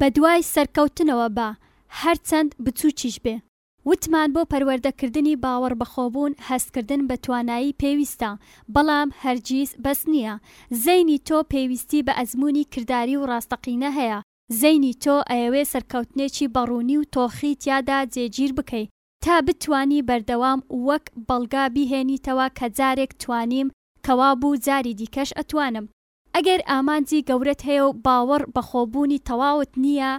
بەدوای سەرکەوتنەوە با هەرچەند بچووکیش بێ. وتمان بۆ پەروەردەکردنی باوەڕبەخۆبوون هەستکردن بە توانایی پێویستە، بەڵام هەرگیز بەس نییە. زەینی تۆ پێویستی بە ئەزموونی کرداری و ڕاستەقینە هەیە. زەینی تۆ ئەیەوێ سەرکەوتنێکی بەڕوونی و تۆخی تیادا جێگیر بکەی تا بتوانی بەردەوام وەک بەڵگە بیهێنیتەوە کە جارێک توانیم کەوابوو جاری دیکەش ئەتوانم. ئەگەر ئامانجی گەورەت هەیە و باوەڕ بە خۆ بوونی تەواوت نییە،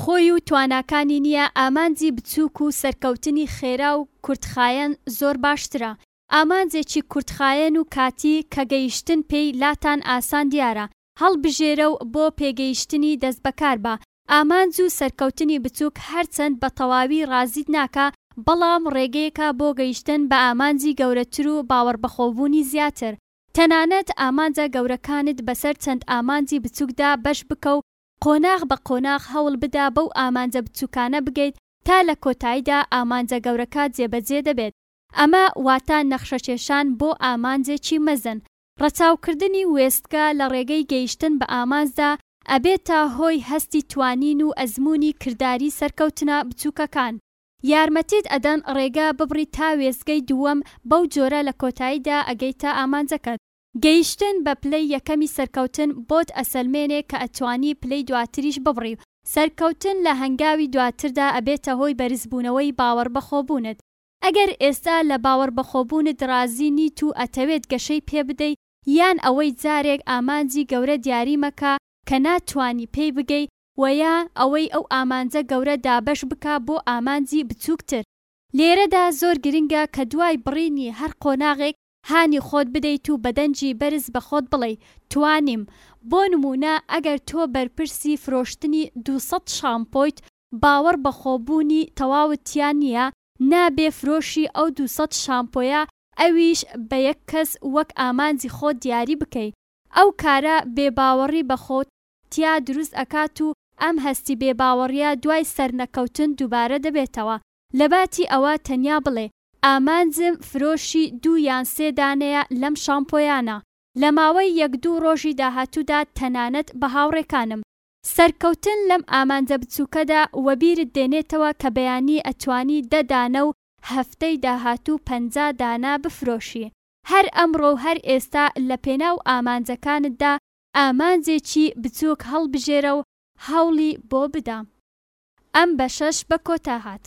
خۆی و تواناکانی نییە، ئامانجی بچووک و سەرکەوتنی خێرا و کورتخایەن زۆر باشترە. ئامانجێکی کورتخایەن و کاتی کە گەیشتن پێی لاتان ئاسان دیارە، هەڵبژێرە و بۆ پێگەیشتنی دەستبەکار بە. ئامانج و سەرکەوتنی بچووک هەرچەند بە تەواوی ڕازیت ناکا، بەڵام ڕێگەیەکە بۆ گەیشتن بە ئامانجی گەورەتر و باوەڕبەخۆبوونی زیاتر. تەنانەت ئامانجە گەورەکانت بەسەر چەند ئامانجی بچووکدا بەش بکە و قۆناغ بە قۆناغ هەوڵ بدە بەو ئامانجە بچووکانە بگەیت تا لە کۆتاییدا ئامانجە گەورەکە جێبەجێ دەبێت. ئەمە واتە نەخشەکێشان بۆ ئامانجێکی مەزن. ڕەچاوکردنی وێستگە لە ڕێگەی گەیشتن بە ئامانجدا ئەبێتە هۆی هەستی توانین و ئەزموونی کرداری سەرکەوتنە بچووکەکان. یارمەتیت ئەدەن ڕێگا ببڕیت تا وێستگەی دووەم بەو جۆرە لە کۆتاییدا ئەگەیتە ئامانجەکەت. گەیشتن بە پلەی یەکەمی سەرکەوتن بۆت ئەسەلمێنێ کە ئەتوانی پلەی دواتریش ببڕی و سەرکەوتن لە هەنگاوی دواتردا ئەبێتە هۆی بەرزبوونەوەی باوەڕبەخۆبوونت. ئەگەر ئێستا لە باوەڕبەخۆبوونت ڕازی نیت و ئەتەوێت گەشەی پێ بدەی یان ئەوەی جارێک ئامانجی گەورە دیاری مەکە کە ناتوانی پێی بگەی وەیا ئەوەی ئەو ئامانجە گەورە دابەش بکا بۆ ئامانجی بچووکتر. لێرەدا زۆر گرنگە کە دوای بڕینی هەر قۆناغێک هانی خۆت بدەیت و بە دەنگی بەرز بە خۆت بڵێی توانیم، بۆ نموونە ئەگەر تۆ بەرپرسی فرۆشتنی دوو سەد شامپۆیت باوەڕ بە خۆ بوونی تەواوت تیا نییە نابێ فرۆشی ئەو دوو سەد شامپۆیە ئەویش بە یەک کەس وەک ئامانجی خۆت دیاری بکەی ئەو کارە بێ باوەڕی بە خۆت تیا دروست ئەکات و ئەم هەستی بێ باوەڕیە دوای سەرنەکەوتن دوبارە دەبێتەوە، لەباتی ئەوە تەنیا بڵێ ئامانجم فرۆشی دوو یان سێ دانەیە لەم شامپۆیانە، لەماوەی یەک دوو ڕۆژی داهاتودا تەنانەت بە هاوڕێکانم. سەرکەوتن لەم ئامانجە بچوکەدا وەبیرت دێنێتەوە کە بەیانی ئەتوانی دە دانە و هەفتەی داهاتوو پەنجا دانە بفرۆشی، هەر ئەمڕۆ و هەر ئێستا لەپێناو ئامانجەکانتدا ئامانجێکی بچووک هەڵبژێرە و هەوڵی بۆ بدە. ئەم بەشەش بە کۆتا هات.